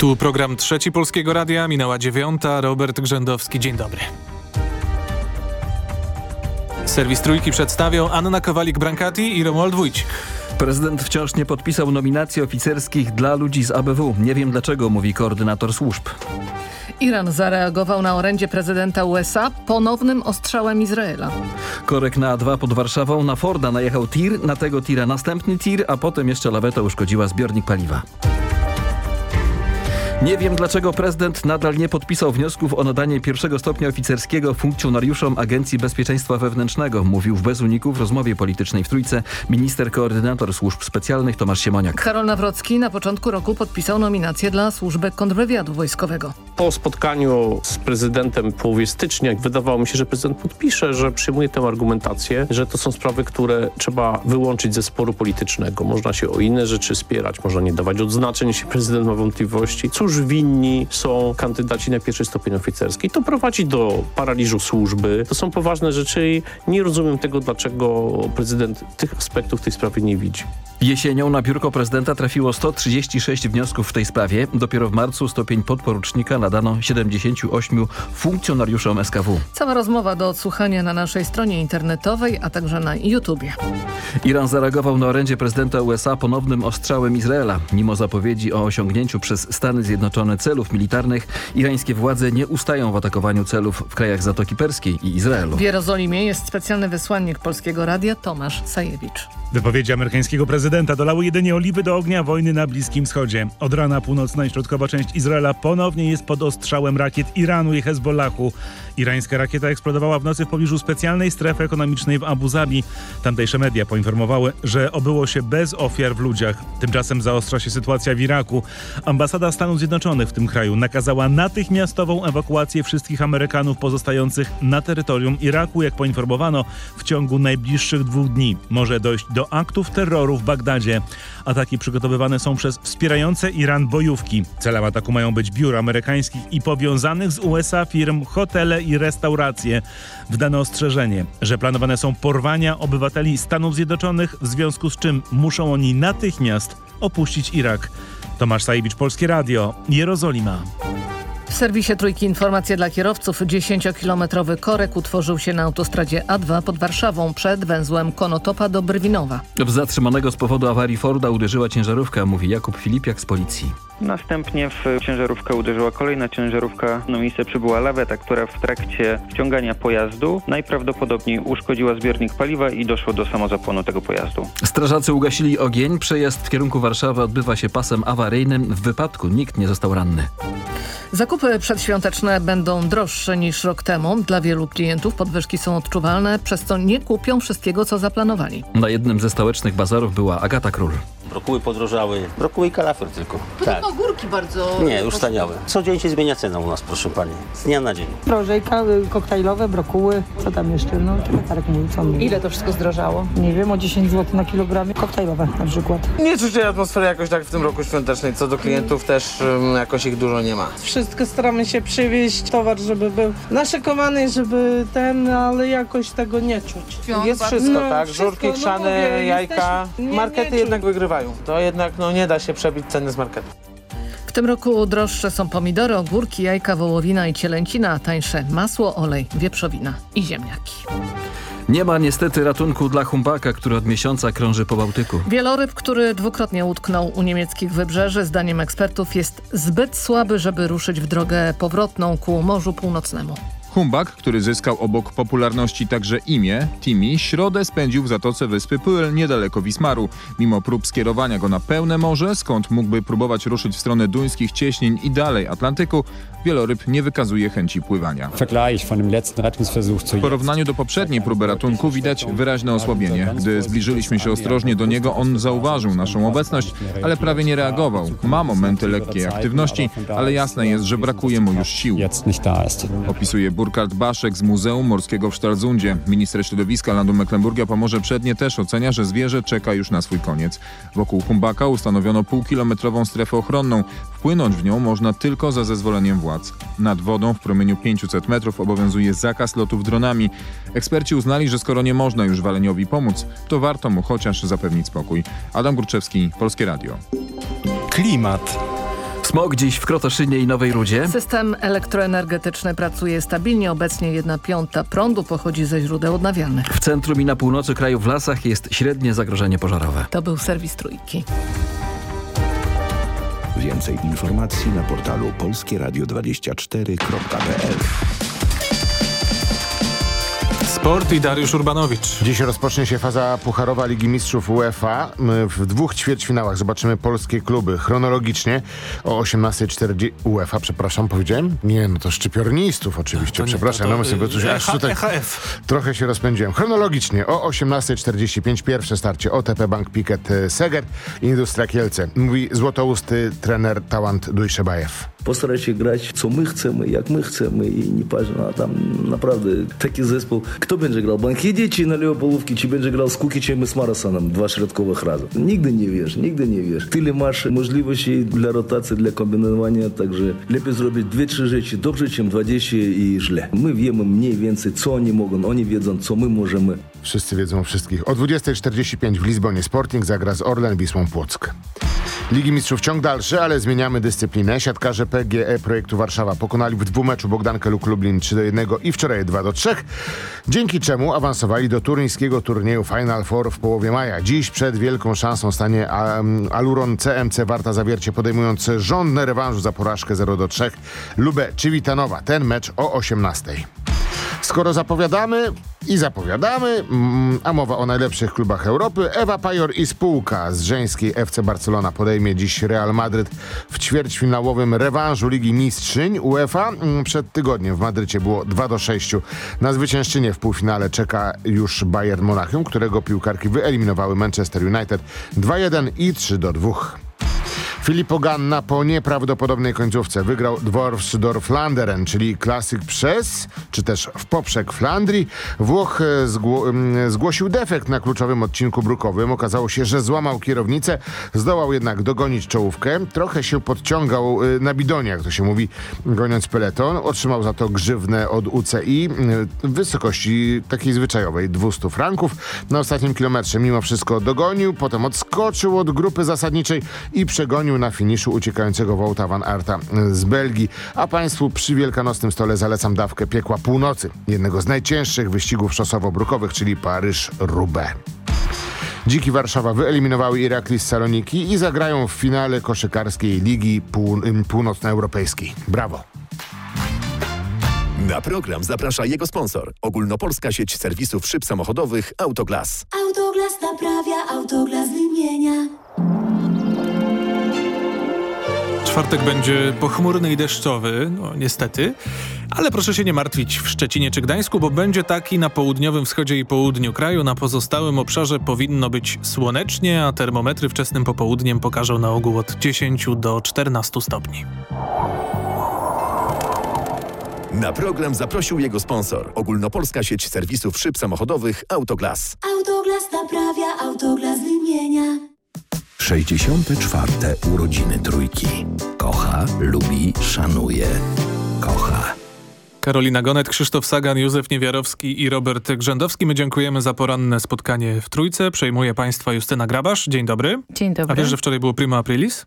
Tu program Trzeci Polskiego Radia, minęła dziewiąta, Robert Grzędowski, dzień dobry. Serwis Trójki przedstawią Anna Kowalik-Brankati i Romuald Wójcik. Prezydent wciąż nie podpisał nominacji oficerskich dla ludzi z ABW. Nie wiem dlaczego, mówi koordynator służb. Iran zareagował na orędzie prezydenta USA ponownym ostrzałem Izraela. Korek na A2 pod Warszawą, na Forda najechał tir, na tego tira następny tir, a potem jeszcze laweta uszkodziła zbiornik paliwa. Nie wiem dlaczego prezydent nadal nie podpisał wniosków o nadanie pierwszego stopnia oficerskiego funkcjonariuszom Agencji Bezpieczeństwa Wewnętrznego, mówił w bez uników w rozmowie politycznej w Trójce minister koordynator służb specjalnych Tomasz Siemoniak. Karol Nawrocki na początku roku podpisał nominację dla służby kontrwywiadu wojskowego. Po spotkaniu z prezydentem w połowie stycznia wydawało mi się, że prezydent podpisze, że przyjmuje tę argumentację, że to są sprawy, które trzeba wyłączyć ze sporu politycznego. Można się o inne rzeczy spierać, można nie dawać odznaczeń, jeśli prezydent ma wątpliwości. Cóż winni są kandydaci na pierwszy stopień oficerski. To prowadzi do paraliżu służby. To są poważne rzeczy i nie rozumiem tego, dlaczego prezydent tych aspektów tej sprawy nie widzi. Jesienią na biurko prezydenta trafiło 136 wniosków w tej sprawie. Dopiero w marcu stopień podporucznika nadano 78 funkcjonariuszom SKW. Cała rozmowa do odsłuchania na naszej stronie internetowej, a także na YouTubie. Iran zareagował na orędzie prezydenta USA ponownym ostrzałem Izraela. Mimo zapowiedzi o osiągnięciu przez Stany Zjednoczone celów militarnych, irańskie władze nie ustają w atakowaniu celów w krajach Zatoki Perskiej i Izraelu. W Jerozolimie jest specjalny wysłannik Polskiego Radia Tomasz Sajewicz. Wypowiedzi amerykańskiego prezydenta dolały jedynie oliwy do ognia wojny na Bliskim Wschodzie. Od rana północna i środkowa część Izraela ponownie jest pod ostrzałem rakiet Iranu i Hezbollahu. Irańska rakieta eksplodowała w nocy w pobliżu specjalnej strefy ekonomicznej w Abu Zabi. Tamtejsze media poinformowały, że obyło się bez ofiar w ludziach. Tymczasem zaostrza się sytuacja w Iraku. Ambasada Stanów Zjednoczonych w tym kraju nakazała natychmiastową ewakuację wszystkich Amerykanów pozostających na terytorium Iraku. Jak poinformowano, w ciągu najbliższych dwóch dni może dojść do aktów terroru w Bagdadzie. Ataki przygotowywane są przez wspierające Iran bojówki. Celem ataku mają być biur amerykańskich i powiązanych z USA firm, hotele i restauracje. Wdano ostrzeżenie, że planowane są porwania obywateli Stanów Zjednoczonych, w związku z czym muszą oni natychmiast opuścić Irak. Tomasz Sajewicz, Polskie Radio, Jerozolima. W serwisie Trójki informacje dla kierowców. 10-kilometrowy korek utworzył się na autostradzie A2 pod Warszawą przed węzłem Konotopa do Brwinowa. W zatrzymanego z powodu awarii Forda uderzyła ciężarówka, mówi Jakub Filipiak z policji. Następnie w ciężarówkę uderzyła kolejna ciężarówka. Na miejsce przybyła laweta, która w trakcie wciągania pojazdu najprawdopodobniej uszkodziła zbiornik paliwa i doszło do samozapłonu tego pojazdu. Strażacy ugasili ogień. Przejazd w kierunku Warszawy odbywa się pasem awaryjnym. W wypadku nikt nie został ranny. Zakupy przedświąteczne będą droższe niż rok temu. Dla wielu klientów podwyżki są odczuwalne, przez co nie kupią wszystkiego, co zaplanowali. Na jednym ze stołecznych bazarów była Agata Król. Brokuły podrożały. Brokuły i kalafior tylko. Tak. Podobno górki bardzo... Nie, już staniały. Co dzień się zmienia cena u nas, proszę pani. Z dnia na dzień. Prożejka, y, koktajlowe, brokuły, co tam jeszcze? No, tak mówi, co mówi. Ile to wszystko zdrożało? Nie wiem, o 10 zł na kilogram. Koktajlowe na przykład. Nie czuję atmosfery jakoś tak w tym roku świątecznej. Co do klientów też um, jakoś ich dużo nie ma. Wszystko staramy się przywieźć, towar, żeby był naszykowany, żeby ten, ale jakoś tego nie czuć. Jest wszystko, No, tak? wszystko, Żurki, no chrzany, mówię, jajka. jesteśmy- nie- Markety nie jednak czuć. Wygrywają. To jednak no, nie da się przebić ceny z marketu. W tym roku droższe są pomidory, ogórki, jajka, wołowina i cielęcina, a tańsze masło, olej, wieprzowina i ziemniaki. Nie ma niestety ratunku dla humbaka, który od miesiąca krąży po Bałtyku. Wieloryb, który dwukrotnie utknął u niemieckich wybrzeży, zdaniem ekspertów jest zbyt słaby, żeby ruszyć w drogę powrotną ku Morzu Północnemu. Humbak, który zyskał obok popularności także imię, Timi, środę spędził w zatoce wyspy Pyl niedaleko Wismaru. Mimo prób skierowania go na pełne morze, skąd mógłby próbować ruszyć w stronę duńskich cieśnin i dalej Atlantyku, wieloryb nie wykazuje chęci pływania. W porównaniu do poprzedniej próby ratunku widać wyraźne osłabienie. Gdy zbliżyliśmy się ostrożnie do niego, on zauważył naszą obecność, ale prawie nie reagował. Ma momenty lekkiej aktywności, ale jasne jest, że brakuje mu już sił. Opisuje Burkhard Baszek z Muzeum Morskiego w Stralsundzie. Minister środowiska Landu Mecklenburgia Pomorze Przednie też ocenia, że zwierzę czeka już na swój koniec. Wokół Humbaka ustanowiono półkilometrową strefę ochronną. Wpłynąć w nią można tylko za zezwoleniem władz. Nad wodą w promieniu 500 metrów obowiązuje zakaz lotów dronami. Eksperci uznali, że skoro nie można już waleniowi pomóc, to warto mu chociaż zapewnić spokój. Adam Górczewski, Polskie Radio. Klimat. Smog dziś w Krotoszynie i Nowej Rudzie. System elektroenergetyczny pracuje stabilnie. Obecnie jedna piąta prądu pochodzi ze źródeł odnawialnych. W centrum i na północy kraju w lasach jest średnie zagrożenie pożarowe. To był serwis Trójki. Więcej informacji na portalu polskieradio24.pl Sport i Dariusz Urbanowicz. Dziś rozpocznie się faza pucharowa Ligi Mistrzów UEFA. W dwóch ćwierćfinałach zobaczymy polskie kluby. Chronologicznie o 18.40 UEFA, przepraszam, powiedziałem? Nie, no to szczypiornistów oczywiście, To nie, przepraszam. to- to, no sobie coś, y, aż tutaj EHF. trochę się rozpędziłem. Chronologicznie o 18.45 pierwsze starcie OTP Bank Piket y, Seger, Industria Kielce. Mówi złotousty trener Tałant Dujszebajew. Postarać się grać, co my chcemy, jak my chcemy i nie patrzeć na tam naprawdę taki zespół. Kto będzie grał? Bankidzie czy na Leopolówki, czy będzie grał z Kukiciem i z Marasonem? Dwa środkowych razem. Nigdy nie wiesz, nigdy nie wiesz. Tyle masz możliwości dla rotacji, dla kombinowania, także lepiej zrobić dwie, trzy rzeczy dobrze, czym 20 i źle. My wiemy mniej więcej, co oni mogą, oni wiedzą, co my możemy. Wszyscy wiedzą o wszystkich. O 20.45 w Lizbonie Sporting zagra z Orlen Wisłą Płock. Ligi Mistrzów ciąg dalszy, ale zmieniamy dyscyplinę. Siatkarze PGE Projektu Warszawa pokonali w dwumeczu Bogdankę Luk Lublin 3 do 1 i wczoraj 2 do 3, dzięki czemu awansowali do turyńskiego turnieju Final Four w połowie maja. Dziś przed wielką szansą stanie Aluron CMC Warta Zawiercie podejmując żądne rewanżu za porażkę 0 do 3 Lubę Civitanowa. Ten mecz o 18. Skoro zapowiadamy i zapowiadamy, a mowa o najlepszych klubach Europy, Ewa Pajor i spółka z żeńskiej FC Barcelona podejmie dziś Real Madryt w ćwierćfinałowym rewanżu Ligi Mistrzyń UEFA. Mm, Przed tygodniem w Madrycie było 2 do 6. Na zwyciężczynie w półfinale czeka już Bayern Monachium, którego piłkarki wyeliminowały Manchester United 2-1 i 3 do 2. Filippo Ganna po nieprawdopodobnej końcówce wygrał Dwarfsdorf-Landeren, czyli klasyk przez, czy też w poprzek Flandrii. Włoch e, zgło, zgłosił defekt na kluczowym odcinku brukowym. Okazało się, że złamał kierownicę, zdołał jednak dogonić czołówkę. Trochę się podciągał e, na bidonie, jak to się mówi, goniąc peleton. Otrzymał za to grzywnę od UCI w wysokości takiej zwyczajowej 200 franków. Na ostatnim kilometrze mimo wszystko dogonił, potem odskoczył od grupy zasadniczej i przegonił na finiszu uciekającego Wołta van Arta z Belgii. A Państwu przy wielkanocnym stole zalecam dawkę piekła północy, jednego z najcięższych wyścigów szosowo-brukowych, czyli Paryż-Roubaix. Dziki Warszawa wyeliminowały Irakli z Saloniki i zagrają w finale koszykarskiej Ligi Pół Północnoeuropejskiej. Brawo! Na program zaprasza jego sponsor. Ogólnopolska sieć serwisów szyb samochodowych Autoglas. Autoglas naprawia, autoglas wymienia. Czwartek będzie pochmurny i deszczowy, no niestety, ale proszę się nie martwić w Szczecinie czy Gdańsku, bo będzie taki na południowym wschodzie i południu kraju. Na pozostałym obszarze powinno być słonecznie, a termometry wczesnym popołudniem pokażą na ogół od 10 do 14 stopni. Na program zaprosił jego sponsor. Ogólnopolska sieć serwisów szyb samochodowych Autoglas. Autoglas naprawia, autoglas wymienia. 64. urodziny trójki. Kocha, lubi, szanuje. Kocha. Karolina Gonet, Krzysztof Sagan, Józef Niewiarowski i Robert Grzędowski. My dziękujemy za poranne spotkanie w Trójce. Przejmuje Państwa Justyna Grabasz. Dzień dobry. Dzień dobry. A wiesz, że wczoraj było Prima Aprilis?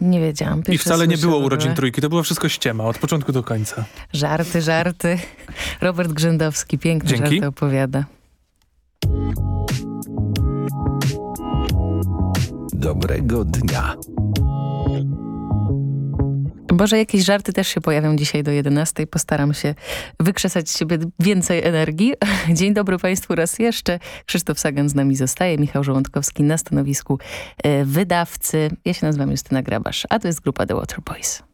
Nie wiedziałam. I wcale nie było urodzin Trójki. To było wszystko ściema, od początku do końca. Żarty, żarty. Robert Grzędowski piękne Dzięki. żarty opowiada. Dobrego dnia. Boże, jakieś żarty też się pojawią dzisiaj do 11. Postaram się wykrzesać z siebie więcej energii. Dzień dobry Państwu raz jeszcze. Krzysztof Sagan z nami zostaje, Michał Żołądkowski na stanowisku e, wydawcy. Ja się nazywam Justyna Grabasz, a to jest grupa The Water Boys.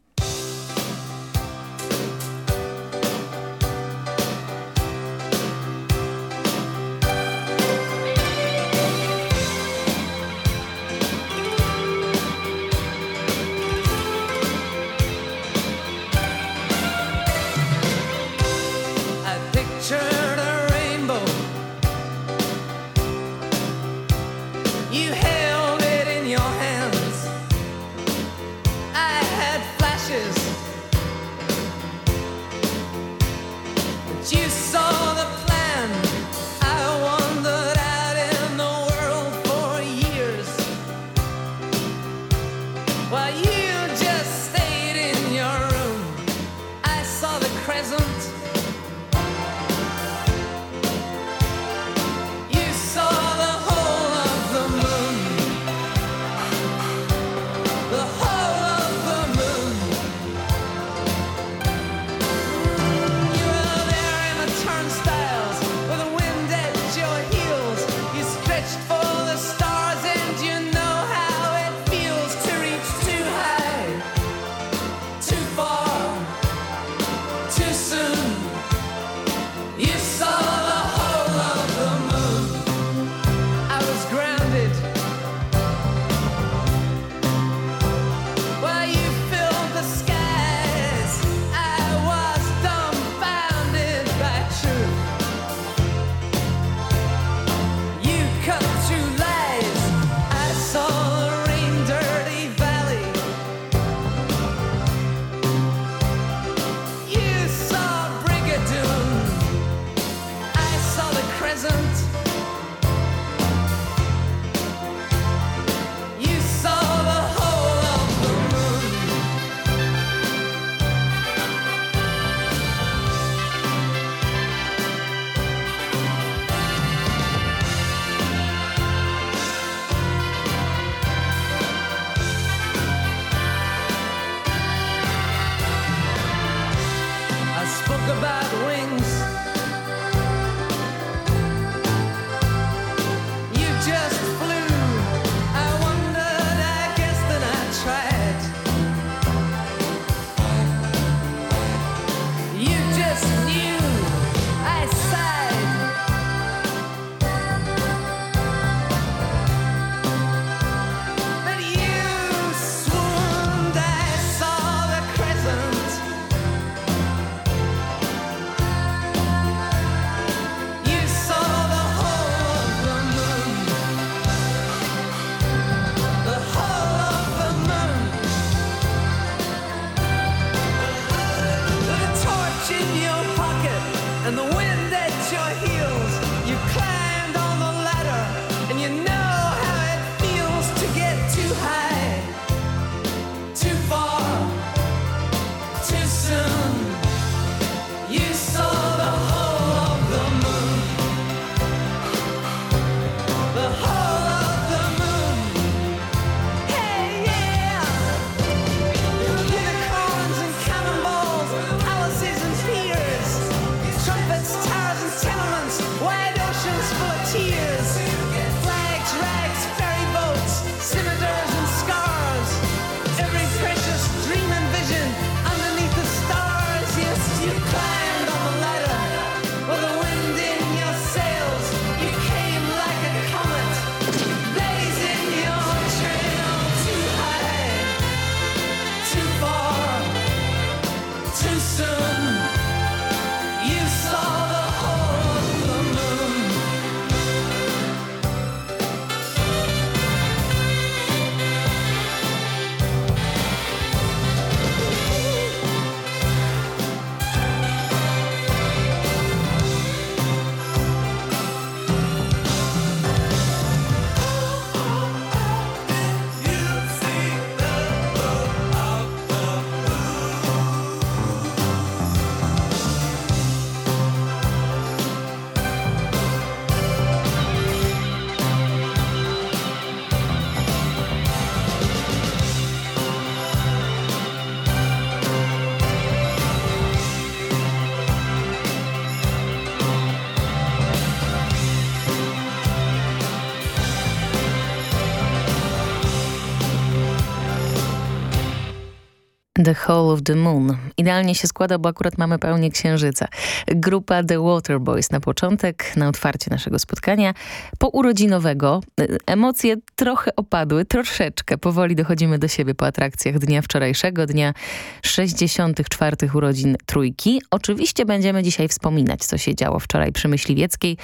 The Hole of the Moon. Idealnie się składa, bo akurat mamy pełnię księżyca. Grupa The Waterboys na początek, na otwarcie naszego spotkania. Po urodzinowego emocje trochę opadły, troszeczkę. Powoli dochodzimy do siebie po atrakcjach dnia wczorajszego, dnia 64. urodzin Trójki. Oczywiście będziemy dzisiaj wspominać, co się działo wczoraj przy Myśliwieckiej,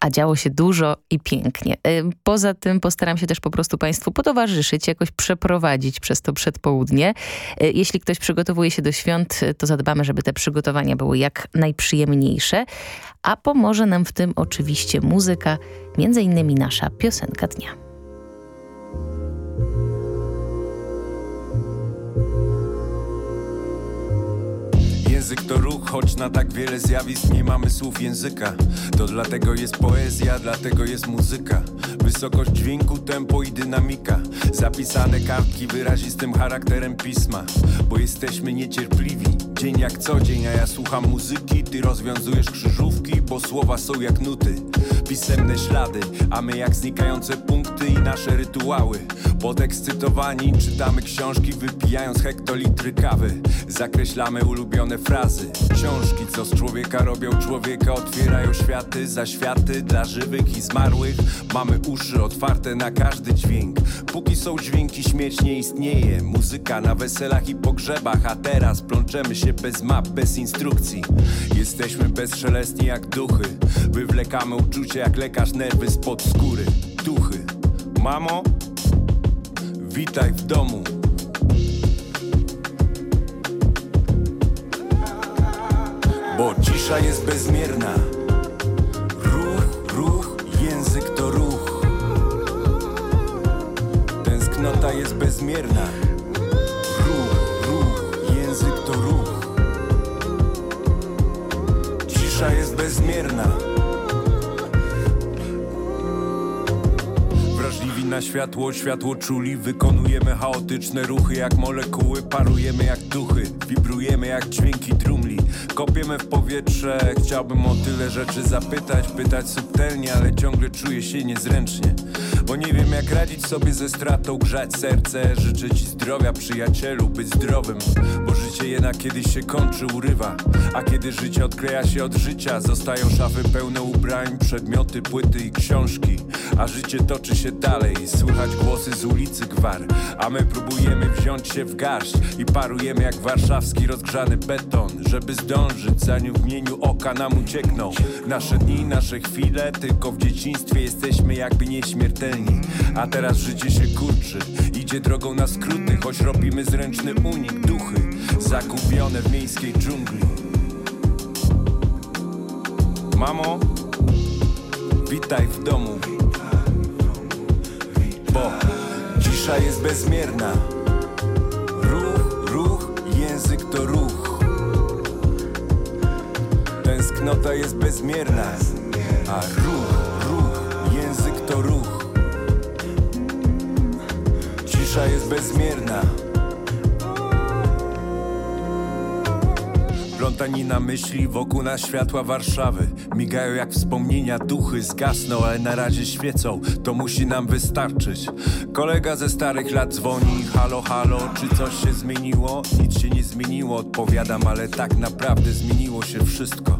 a działo się dużo i pięknie. Poza tym postaram się też po prostu Państwu potowarzyszyć, jakoś przeprowadzić przez to przedpołudnie. Jeśli ktoś przygotowuje się do świąt, to zadbamy, żeby te przygotowania były jak najprzyjemniejsze, a pomoże nam w tym oczywiście muzyka, między innymi nasza piosenka dnia. Język to ruch, choć na tak wiele zjawisk nie mamy słów języka. To dlatego jest poezja, dlatego jest muzyka. Wysokość dźwięku, tempo i dynamika. Zapisane kartki wyrazistym charakterem pisma. Bo jesteśmy niecierpliwi Dzień jak co dzień, a ja słucham muzyki. Ty rozwiązujesz krzyżówki, bo słowa są jak nuty. Pisemne ślady, a my jak znikające punkty i nasze rytuały. Podekscytowani czytamy książki wypijając hektolitry kawy. Zakreślamy ulubione frazy Książki, co z człowieka robią człowieka Otwierają światy za światy dla żywych i zmarłych. Mamy uszy otwarte na każdy dźwięk. Póki są dźwięki śmierć nie istnieje. Muzyka na weselach i pogrzebach A teraz plączemy się bez map, bez instrukcji. Jesteśmy bezszelestni jak duchy. Wywlekamy uczucie jak lekarz nerwy spod skóry. Duchy. Mamo, witaj w domu Bo cisza jest bezmierna. Ruch, ruch, język to ruch. Tęsknota jest bezmierna. Ruch, ruch, język to ruch. Cisza jest bezmierna na światło, światło czuli. Wykonujemy chaotyczne ruchy jak molekuły Parujemy jak duchy, wibrujemy jak dźwięki drumli. Kopiemy w powietrze, chciałbym o tyle rzeczy zapytać Pytać subtelnie, ale ciągle czuję się niezręcznie. Bo nie wiem jak radzić sobie ze stratą, grzać serce Życzę ci zdrowia przyjacielu, być zdrowym. Bo życie jednak kiedyś się kończy, urywa. A kiedy życie odkleja się od życia Zostają szafy pełne ubrań, przedmioty, płyty i książki. A życie toczy się dalej, słychać głosy z ulicy gwar. A my próbujemy wziąć się w garść I parujemy jak warszawski rozgrzany beton Żeby zdążyć, zanim w mieniu oka nam uciekną. Nasze dni, nasze chwile, tylko w dzieciństwie jesteśmy jakby nieśmiertelni. A teraz życie się kurczy, idzie drogą na skróty Choć robimy zręczny unik, duchy Zagubione w miejskiej dżungli. Mamo, witaj w domu Bo cisza jest bezmierna. Ruch, ruch, język to ruch. Tęsknota jest bezmierna A ruch, ruch, język to ruch. Cisza jest bezmierna Plątanina myśli wokół nas światła Warszawy. Migają jak wspomnienia, duchy zgasną, ale na razie świecą. To musi nam wystarczyć. Kolega ze starych lat dzwoni Halo, halo, czy coś się zmieniło? Nic się nie zmieniło, odpowiadam Ale tak naprawdę zmieniło się wszystko.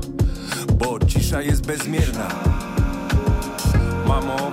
Bo cisza jest bezmierna. Mamo,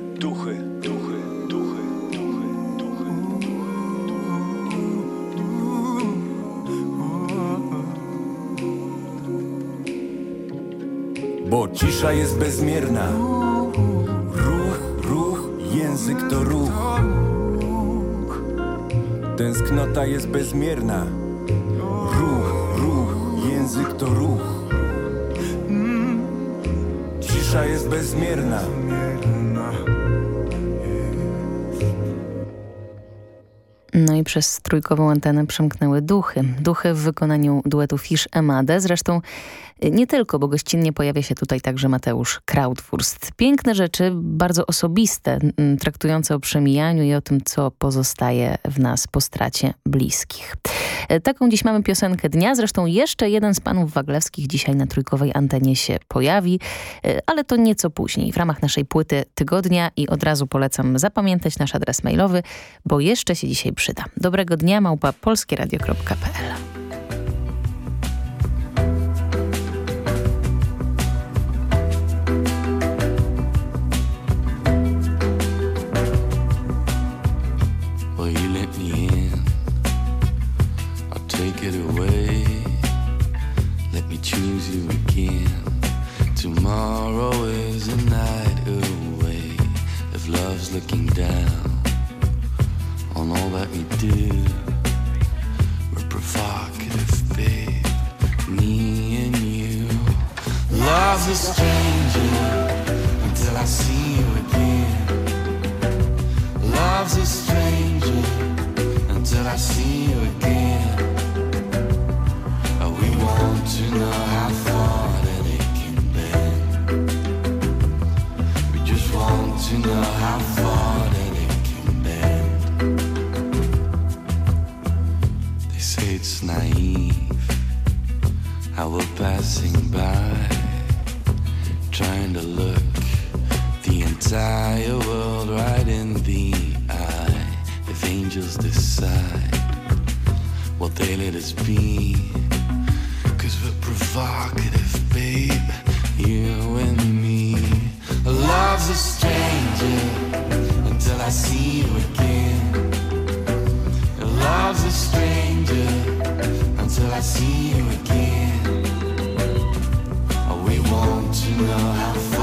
Bo cisza jest bezmierna. Ruch, ruch, język to ruch. Tęsknota jest bezmierna. Ruch, ruch, język to ruch. Cisza jest bezmierna. No i przez trójkową antenę przemknęły duchy. Duchy w wykonaniu duetu Fish Emade. Zresztą nie tylko, bo gościnnie pojawia się tutaj także Mateusz Krautwurst. Piękne rzeczy, bardzo osobiste, traktujące o przemijaniu i o tym, co pozostaje w nas po stracie bliskich. E, Taką dziś mamy piosenkę dnia. Zresztą jeszcze jeden z panów waglewskich dzisiaj na trójkowej antenie się pojawi, e, ale to nieco później w ramach naszej płyty tygodnia i od razu polecam zapamiętać nasz adres mailowy, bo jeszcze się dzisiaj przyda. Dobrego dnia, małpa polskieradio.pl Tomorrow is a night away. If love's looking down on all that we do, we're provocative, babe. Me and you. Love's a stranger until I see you again. Love's a stranger until I see you again. We want to know how far to know how far that it can bend. They say it's naive how we're passing by, trying to look the entire world right in the eye. If angels decide what they let us be, cause we're provocative, A stranger until I see you again. Love's a stranger until I see you again. We want to know how far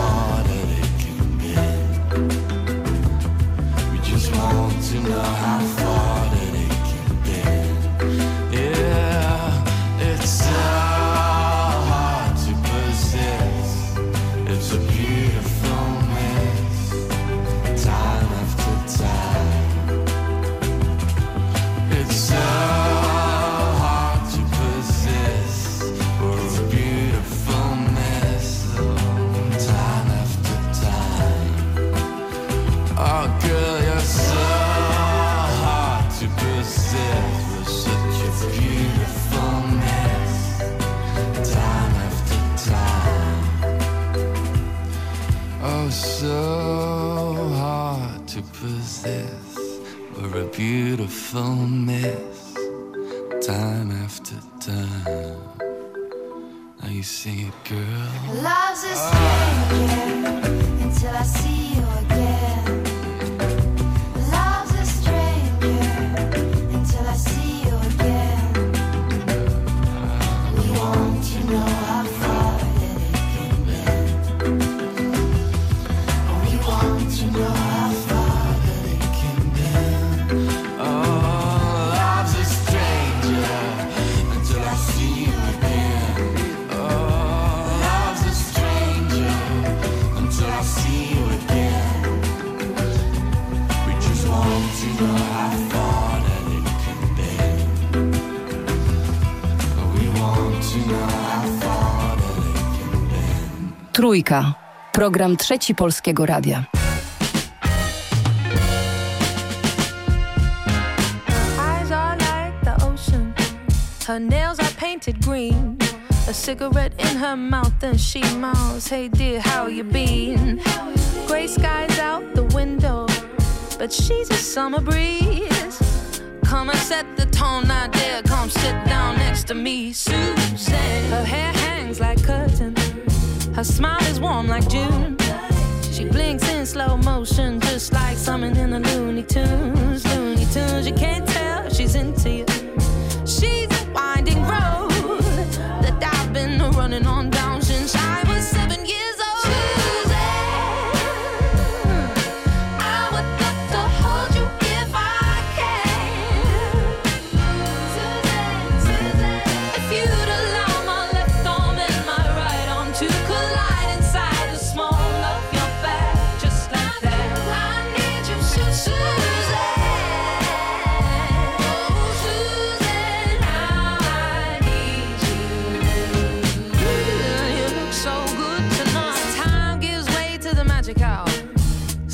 beautiful Trójka. Program Trzeci Polskiego Radia. Her nails are painted green. A cigarette in her mouth and she mouths, Hey dear, how you been? Gray skies out the window, but she's a summer breeze. Come and set the tone, now dear, come sit down next to me, Susan. Her hair hangs like curtain. Her smile is warm like June. She blinks in slow motion, just like something in the Looney Tunes. Looney Tunes, you can't tell she's into you.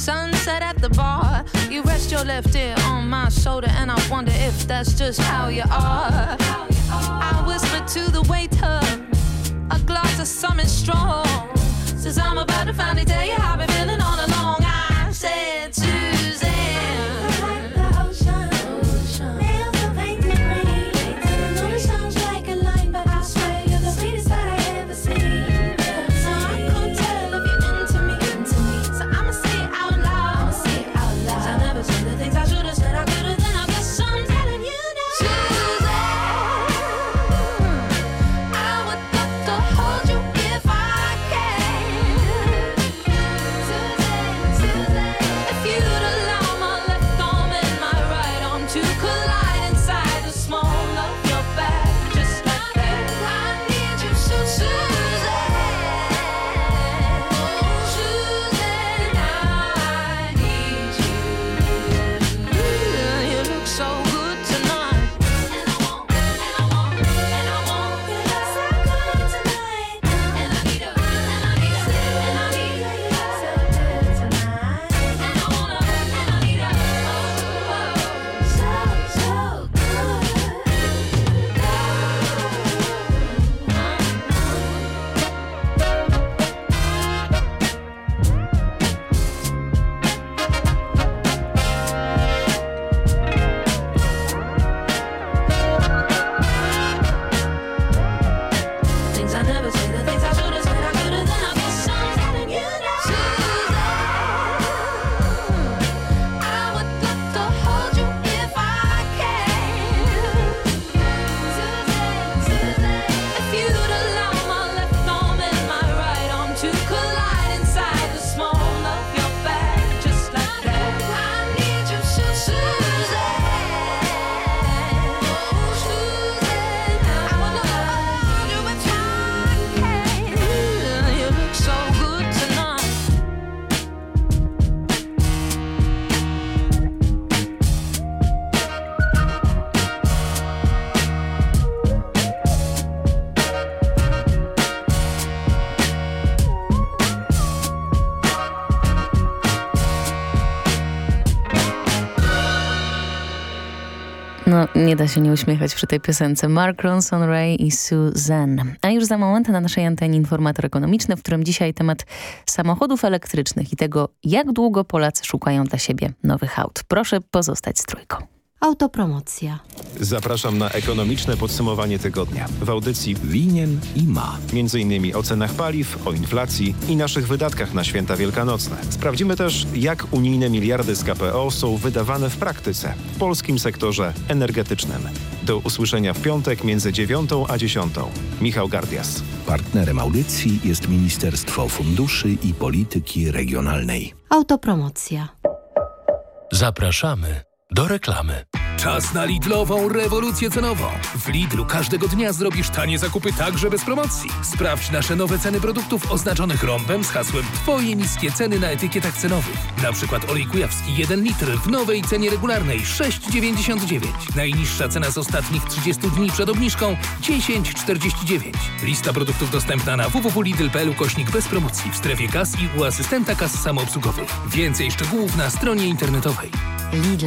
sunset at the bar. You rest your left ear on my shoulder, and I wonder if that's just how you are. I whisper to the waiter, a glass of something strong. Says I'm about to finally tell you how I've been feeling all along. I said. Nie da się nie uśmiechać przy tej piosence. Mark Ronson, Ray i Suzanne. A już za moment na naszej antenie informator ekonomiczny, w którym dzisiaj temat samochodów elektrycznych i tego, jak długo Polacy szukają dla siebie nowych aut. Proszę pozostać z trójką. Autopromocja. Zapraszam na ekonomiczne podsumowanie tygodnia. W audycji Winien i Ma. Między innymi o cenach paliw, o inflacji i naszych wydatkach na święta wielkanocne. Sprawdzimy też, jak unijne miliardy z KPO są wydawane w praktyce w polskim sektorze energetycznym. Do usłyszenia w piątek między 9 a 10. Michał Gardias. Partnerem audycji jest Ministerstwo Funduszy i Polityki Regionalnej. Autopromocja. Zapraszamy do reklamy. Czas na Lidlową rewolucję cenową. W Lidlu każdego dnia zrobisz tanie zakupy także bez promocji. Sprawdź nasze nowe ceny produktów oznaczonych rąbem z hasłem Twoje niskie ceny na etykietach cenowych. Na przykład olej kujawski 1 litr w nowej cenie regularnej 6,99. Najniższa cena z ostatnich 30 dni przed obniżką 10,49. Lista produktów dostępna na www.lidl.pl kośnik bez promocji w strefie kas i u asystenta kas samoobsługowych. Więcej szczegółów na stronie internetowej. Lidl,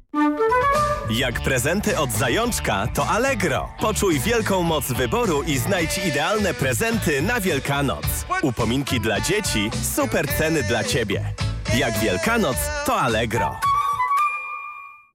Jak prezenty od zajączka, to Allegro. Poczuj wielką moc wyboru i znajdź idealne prezenty na Wielkanoc. Upominki dla dzieci, super ceny dla Ciebie. Jak Wielkanoc, to Allegro.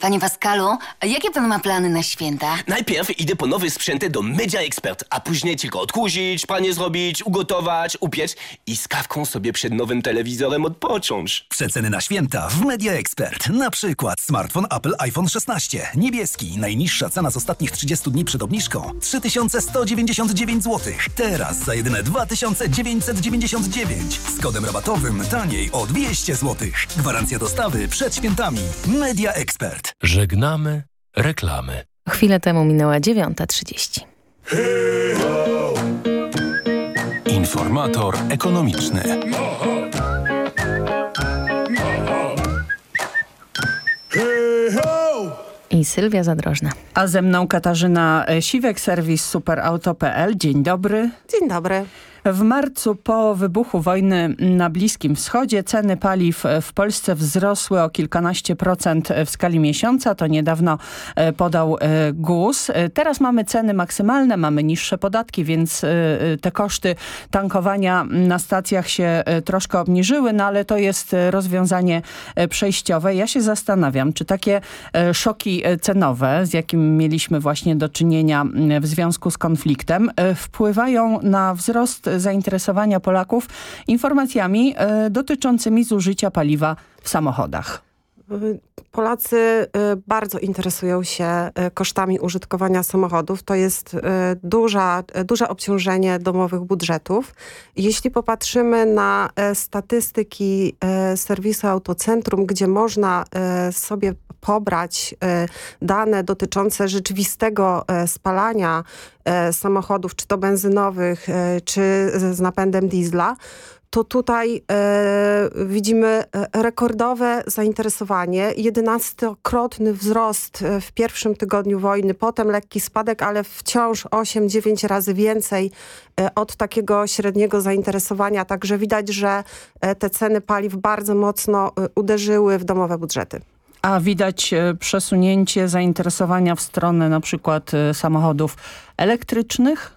Panie Pascalu, jakie pan ma plany na święta? Najpierw idę po nowe sprzęty do Media Expert, a później tylko odkurzyć, pranie zrobić, ugotować, upiec i z kawką sobie przed nowym telewizorem odpocząć. Przeceny na święta w Media Expert. Na przykład smartfon Apple iPhone 16. Niebieski. Najniższa cena z ostatnich 30 dni przed obniżką. 3199 zł. Teraz za jedyne 2999. Z kodem rabatowym taniej o 200 zł. Gwarancja dostawy przed świętami. Media Expert. Żegnamy reklamy. Chwilę temu minęła 9.30. Informator ekonomiczny. I Sylwia Zadrożna. A ze mną Katarzyna e, Siwek, serwis superauto.pl. Dzień dobry. Dzień dobry. W marcu po wybuchu wojny na Bliskim Wschodzie ceny paliw w Polsce wzrosły o kilkanaście procent w skali miesiąca. To niedawno e, podał e, GUS. E, Teraz mamy ceny maksymalne, mamy niższe podatki, więc te koszty tankowania na stacjach się troszkę obniżyły, no ale to jest rozwiązanie przejściowe. Ja się zastanawiam, czy takie szoki cenowe, z jakim mieliśmy właśnie do czynienia w związku z konfliktem, wpływają na wzrost zainteresowania Polaków informacjami e, dotyczącymi zużycia paliwa w samochodach. Polacy y, bardzo interesują się y, kosztami użytkowania samochodów. To jest y, duża, duże obciążenie domowych budżetów. Jeśli popatrzymy na e, statystyki e, serwisu Autocentrum, gdzie można e, sobie pobrać dane dotyczące rzeczywistego spalania samochodów, czy to benzynowych, czy z napędem diesla, to tutaj e, widzimy e, rekordowe zainteresowanie, jedenastokrotny wzrost e, w pierwszym tygodniu wojny, potem lekki spadek, ale wciąż 8-9 razy więcej e, od takiego średniego zainteresowania. Także widać, że e, te ceny paliw bardzo mocno uderzyły w domowe budżety. A widać przesunięcie zainteresowania w stronę na przykład samochodów elektrycznych?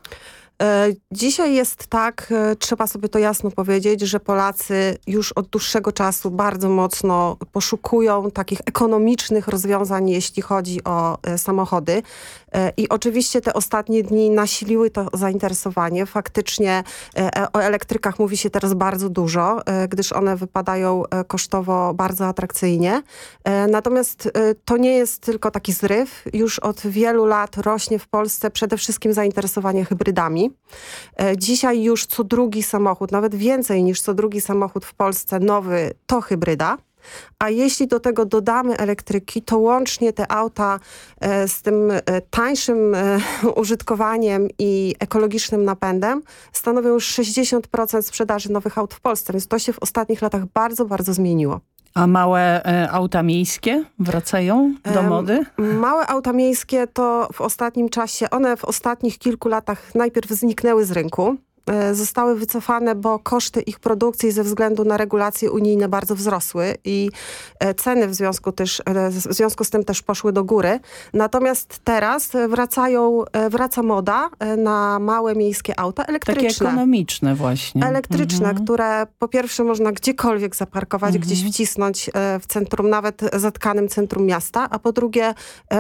E, Dzisiaj jest tak, e, trzeba sobie to jasno powiedzieć, że Polacy już od dłuższego czasu bardzo mocno poszukują takich ekonomicznych rozwiązań, jeśli chodzi o e, samochody. I oczywiście te ostatnie dni nasiliły to zainteresowanie. Faktycznie o elektrykach mówi się teraz bardzo dużo, gdyż one wypadają kosztowo bardzo atrakcyjnie. Natomiast to nie jest tylko taki zryw. Już od wielu lat rośnie w Polsce przede wszystkim zainteresowanie hybrydami. E, Dzisiaj już co drugi samochód, nawet więcej niż co drugi samochód w Polsce nowy to hybryda. A jeśli do tego dodamy elektryki, to łącznie te auta e, z tym e, tańszym użytkowaniem i ekologicznym napędem stanowią już 60% sprzedaży nowych aut w Polsce, więc to się w ostatnich latach bardzo, bardzo zmieniło. A małe e, auta miejskie wracają do mody? Małe auta miejskie to w ostatnim czasie, one w ostatnich kilku latach najpierw zniknęły z rynku. E, Zostały wycofane, bo koszty ich produkcji ze względu na regulacje unijne bardzo wzrosły i e, ceny w związku, też, e, w związku z tym też poszły do góry. Natomiast teraz wracają, wraca moda na małe miejskie auta Takie elektryczne. ekonomiczne właśnie. Elektryczne, Mhm. które po pierwsze można gdziekolwiek zaparkować, Mhm. gdzieś wcisnąć w centrum, nawet zatkanym centrum miasta, a po drugie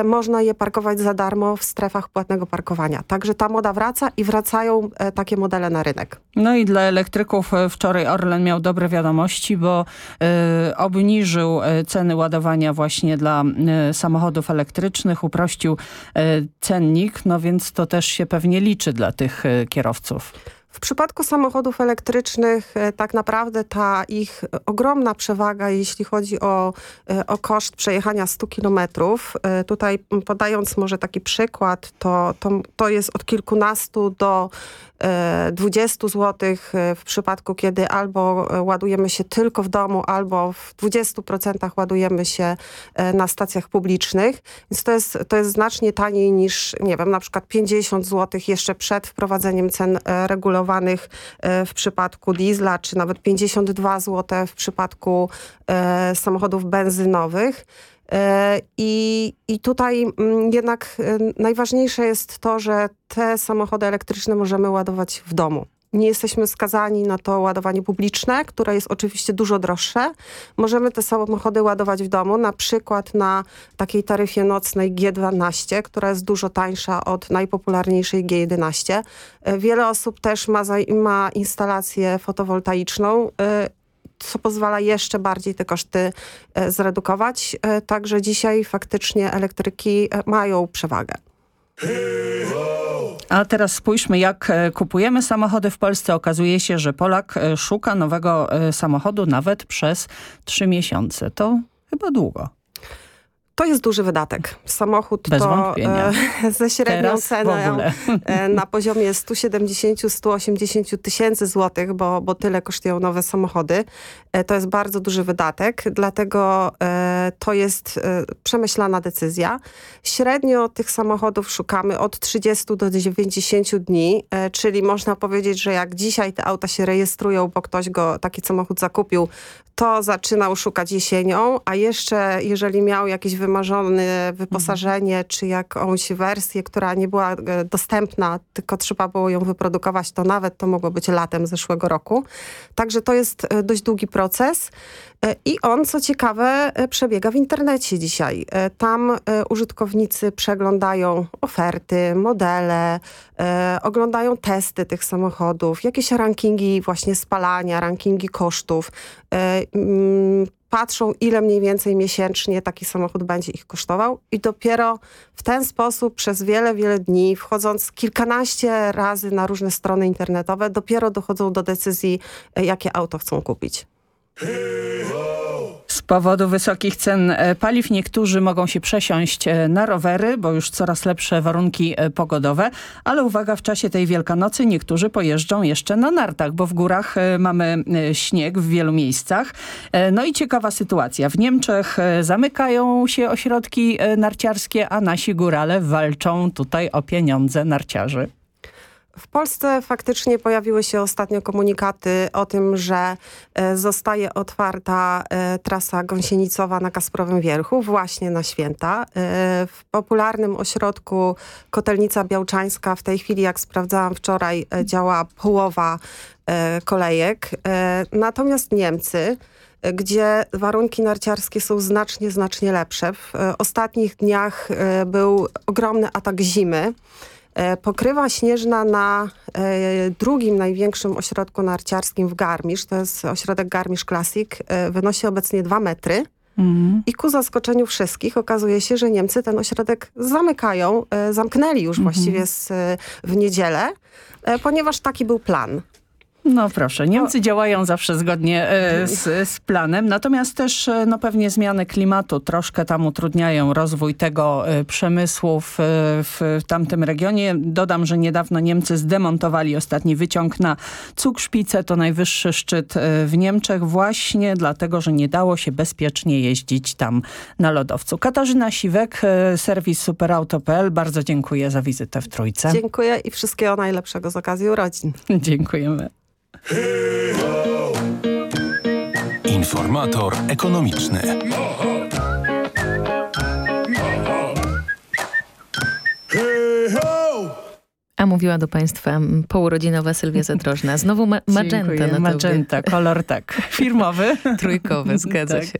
można je parkować za darmo w strefach płatnego parkowania. Także ta moda wraca i wracają takie modele na rynek. No i dla elektryków e, wczoraj Orlen miał dobre wiadomości, bo y, obniżył ceny ładowania właśnie dla y, samochodów elektrycznych, uprościł y, cennik, no więc to też się pewnie liczy dla tych kierowców. W przypadku samochodów elektrycznych e, tak naprawdę ta ich ogromna przewaga, jeśli chodzi o, e, o koszt przejechania 100 kilometrów, e, tutaj podając może taki przykład, to, to, to jest od kilkunastu do 20 zł w przypadku, kiedy albo ładujemy się tylko w domu, albo w 20% ładujemy się na stacjach publicznych. Więc to jest, to jest znacznie taniej niż, nie wiem, na przykład 50 zł jeszcze przed wprowadzeniem cen regulowanych w przypadku diesla, czy nawet 52 zł w przypadku samochodów benzynowych. E, I, I tutaj mm, jednak e, najważniejsze jest to, że te samochody elektryczne możemy ładować w domu. Nie jesteśmy skazani na to ładowanie publiczne, które jest oczywiście dużo droższe. Możemy te samochody ładować w domu, na przykład na takiej taryfie nocnej G12, która jest dużo tańsza od najpopularniejszej G11. E, wiele osób też ma, ma instalację fotowoltaiczną co pozwala jeszcze bardziej te koszty e, zredukować. E, także dzisiaj faktycznie elektryki e, mają przewagę. A teraz spójrzmy, jak kupujemy samochody w Polsce. Okazuje się, że Polak szuka nowego samochodu nawet przez trzy miesiące. To chyba długo. To jest duży wydatek. Samochód Bez to e, ze średnią Teraz ceną e, na poziomie 170-180 tysięcy złotych, bo, bo tyle kosztują nowe samochody. E, to jest bardzo duży wydatek, dlatego e, to jest e, przemyślana decyzja. Średnio tych samochodów szukamy od 30 do 90 dni, e, czyli można powiedzieć, że jak dzisiaj te auta się rejestrują, bo ktoś go taki samochód zakupił, to zaczynał szukać jesienią, a jeszcze jeżeli miał jakieś wymarzone wyposażenie, mhm. czy jakąś wersję, która nie była e, dostępna, tylko trzeba było ją wyprodukować, to nawet to mogło być latem zeszłego roku. Także to jest e, dość długi proces. E, I on, co ciekawe, przebiega w internecie dzisiaj. Tam użytkownicy przeglądają oferty, modele, oglądają testy tych samochodów, jakieś rankingi właśnie spalania, rankingi kosztów. Patrzą, ile mniej więcej miesięcznie taki samochód będzie ich kosztował i dopiero w ten sposób przez wiele, wiele dni, wchodząc kilkanaście razy na różne strony internetowe, dopiero dochodzą do decyzji, e, jakie auto chcą kupić. Z powodu wysokich cen e, paliw niektórzy mogą się przesiąść e, na rowery, bo już coraz lepsze warunki e, pogodowe, ale uwaga, w czasie tej Wielkanocy niektórzy pojeżdżą jeszcze na nartach, bo w górach mamy śnieg w wielu miejscach. No i ciekawa sytuacja. W Niemczech zamykają się ośrodki narciarskie, a nasi górale walczą tutaj o pieniądze narciarzy. W Polsce faktycznie pojawiły się ostatnio komunikaty o tym, że e, zostaje otwarta e, trasa gąsienicowa na Kasprowym Wierchu właśnie na święta. E, w popularnym ośrodku Kotelnica Białczańska w tej chwili, jak sprawdzałam wczoraj, działa połowa kolejek. Natomiast Niemcy gdzie warunki narciarskie są znacznie, znacznie lepsze. W ostatnich dniach był ogromny atak zimy. E, pokrywa śnieżna na e, drugim największym ośrodku narciarskim w Garmisch, to jest ośrodek Garmisch Classic, e, wynosi obecnie 2 metry. Mm. I ku zaskoczeniu wszystkich okazuje się, że Niemcy ten ośrodek zamykają, zamknęli już mm -hmm. właściwie z, w niedzielę, ponieważ taki był plan. No proszę, Niemcy działają zawsze zgodnie e, z, z, planem, natomiast też e, no pewnie zmiany klimatu troszkę tam utrudniają rozwój tego e, przemysłu w, w tamtym regionie. Dodam, że niedawno Niemcy zdemontowali ostatni wyciąg na Cukszpice, to najwyższy szczyt w Niemczech właśnie dlatego, że nie dało się bezpiecznie jeździć tam na lodowcu. Katarzyna Siwek, serwis superauto.pl, bardzo dziękuję za wizytę w Trójce. Dziękuję i wszystkiego najlepszego z okazji urodzin. Dziękujemy. Informator ekonomiczny. A mówiła do Państwa półurodzinowa Sylwia Zadrożna. Znowu ma magenta na Magenta, kolor tak. Firmowy. Trójkowy, zgadza tak. się.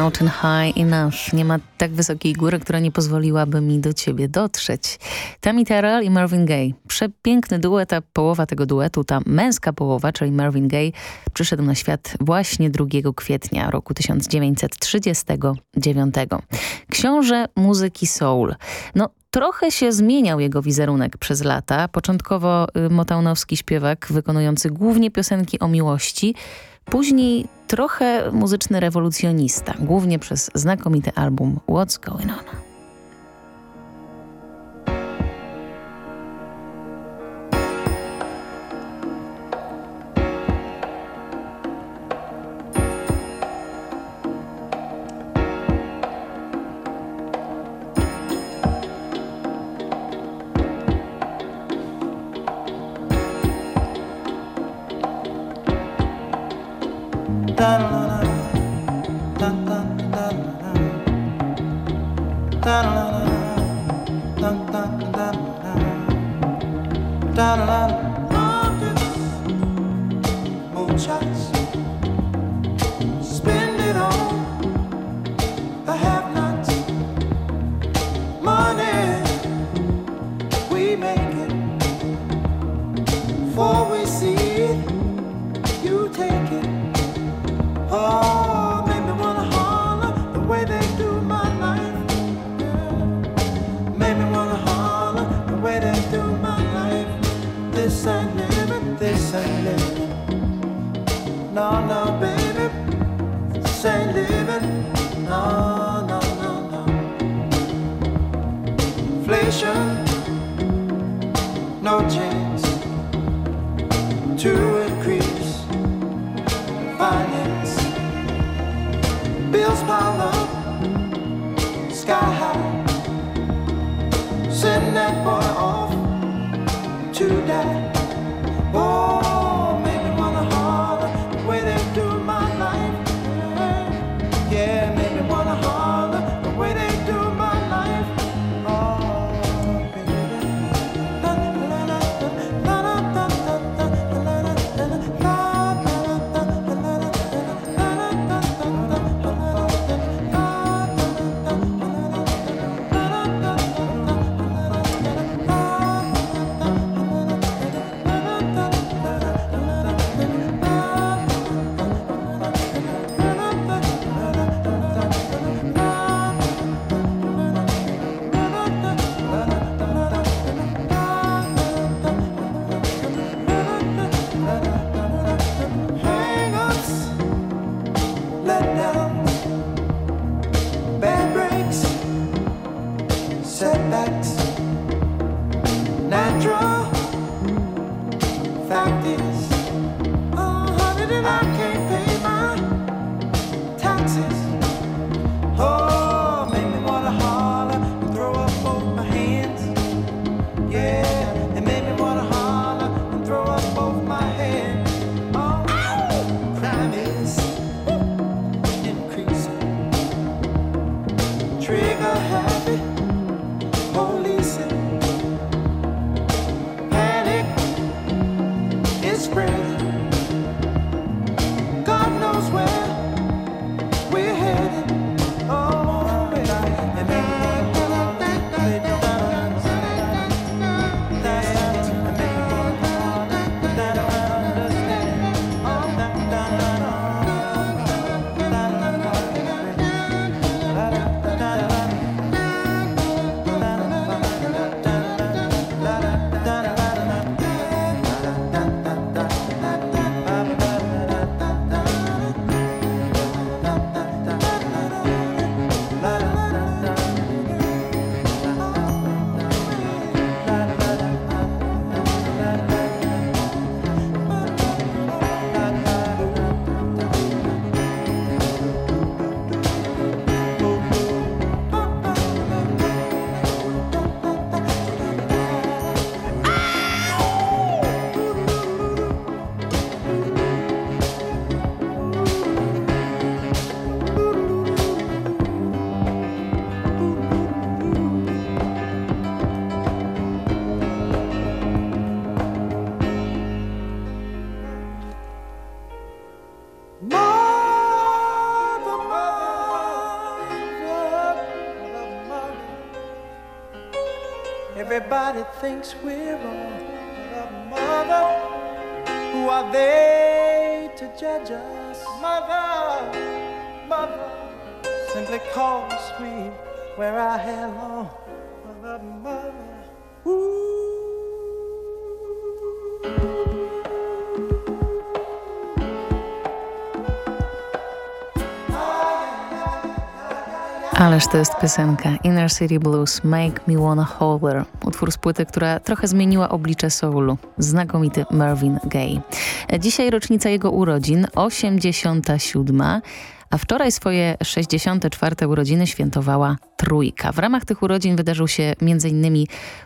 Mountain High Enough. Nie ma tak wysokiej góry, która nie pozwoliłaby mi do ciebie dotrzeć. Tammy Terrell i Marvin Gaye. Przepiękny duet, a połowa tego duetu, ta męska połowa, czyli Marvin Gaye, przyszedł na świat właśnie 2 kwietnia roku 1939. Książę muzyki soul. No, Trochę się zmieniał jego wizerunek przez lata. Początkowo y, motaunowski śpiewak wykonujący głównie piosenki o miłości, później trochę muzyczny rewolucjonista, głównie przez znakomity album What's Going On. Everybody thinks we're wrong. But mother, who are they to judge us? Mother, mother, simply cause we wear our hair long. Ależ to jest piosenka Inner City Blues, Make Me Wanna Holler. Utwór z płyty, która trochę zmieniła oblicze soulu. Znakomity Marvin Gaye. Dzisiaj rocznica jego urodzin, 87 a wczoraj swoje 64. urodziny świętowała Trójka. W ramach tych urodzin wydarzył się m.in.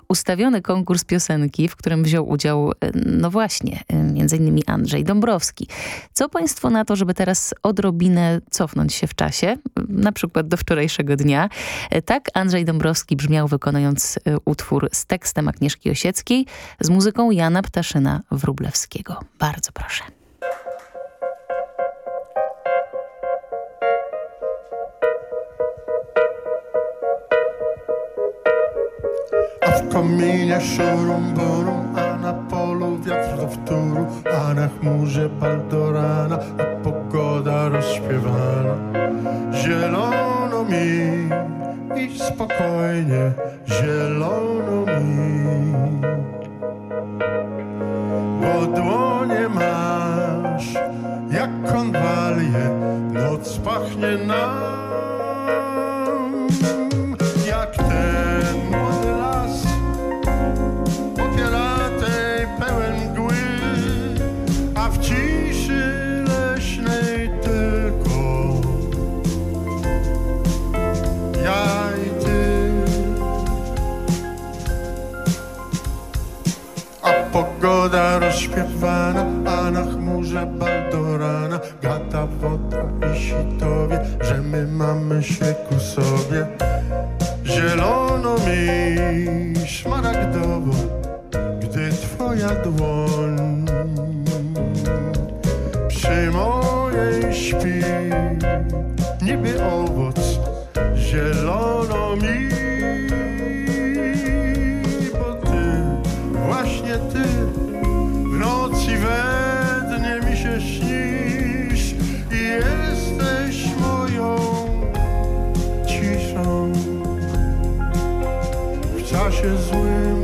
ustawiony konkurs piosenki, w którym wziął udział, e, no właśnie, e, m.in. Andrzej Dąbrowski. Co państwo na to, żeby teraz odrobinę cofnąć się w czasie, na przykład do wczorajszego dnia? E, tak Andrzej Dąbrowski brzmiał wykonując utwór z tekstem Agnieszki Osieckiej z muzyką Jana Ptaszyna-Wróblewskiego. Bardzo proszę. Kominie szurum burum, a na polu wiatr do wtóru, a na chmurze baldorana, a pogoda rozśpiewana. Zielono mi i spokojnie, zielono mi. Bo dłonie masz jak konwalie, noc pachnie nam. Pogoda rozśpiewana, a na chmurze baldorana. Gata woda i sitowie, że my mamy się ku sobie. Zielono mi, szmaragdowo, gdy twoja dłoń Przy mojej śpi, niby owoc, zielono mi czasie złym.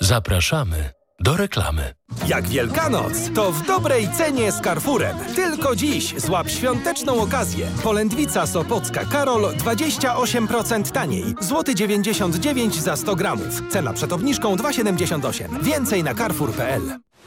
Zapraszamy do reklamy. Jak Wielkanoc, to w dobrej cenie z Carrefourem. Tylko dziś złap świąteczną okazję. Polędwica Sopocka Karol 28% taniej. Złoty 99 za 100 gramów. Cena przed obniżką 2,78. Więcej na carrefour.pl.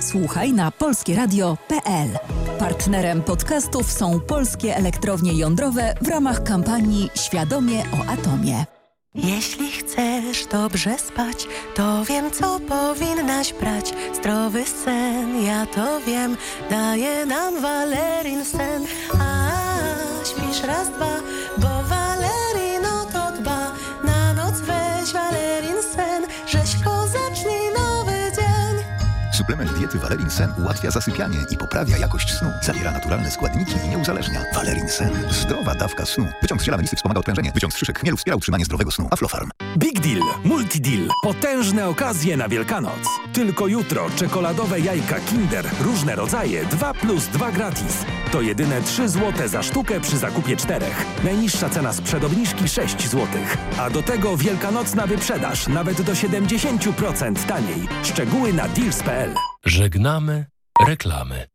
Słuchaj na polskieradio.pl. Partnerem podcastów są polskie elektrownie jądrowe w ramach kampanii Świadomie o atomie. Jeśli chcesz dobrze spać, to wiem, co powinnaś brać. Zdrowy sen, ja to wiem, daje nam Valerin sen. A śpisz raz, dwa, bo Suplement diety Valerin Sen ułatwia zasypianie i poprawia jakość snu. Zawiera naturalne składniki i nie uzależnia. Valerin Sen. Zdrowa dawka snu. Wyciąg z ziela melisy wspomaga odprężenie. Wyciąg z szyszek chmielu wspiera utrzymanie zdrowego snu. Aflofarm. Big Deal, Multi Deal. Potężne okazje na Wielkanoc. Tylko jutro czekoladowe jajka Kinder, różne rodzaje, 2 plus 2 gratis. To jedyne 3 zł za sztukę przy zakupie czterech. Najniższa cena sprzed obniżki 6 zł. A do tego wielkanocna wyprzedaż nawet do 70% taniej. Szczegóły na deals.pl. Żegnamy reklamy.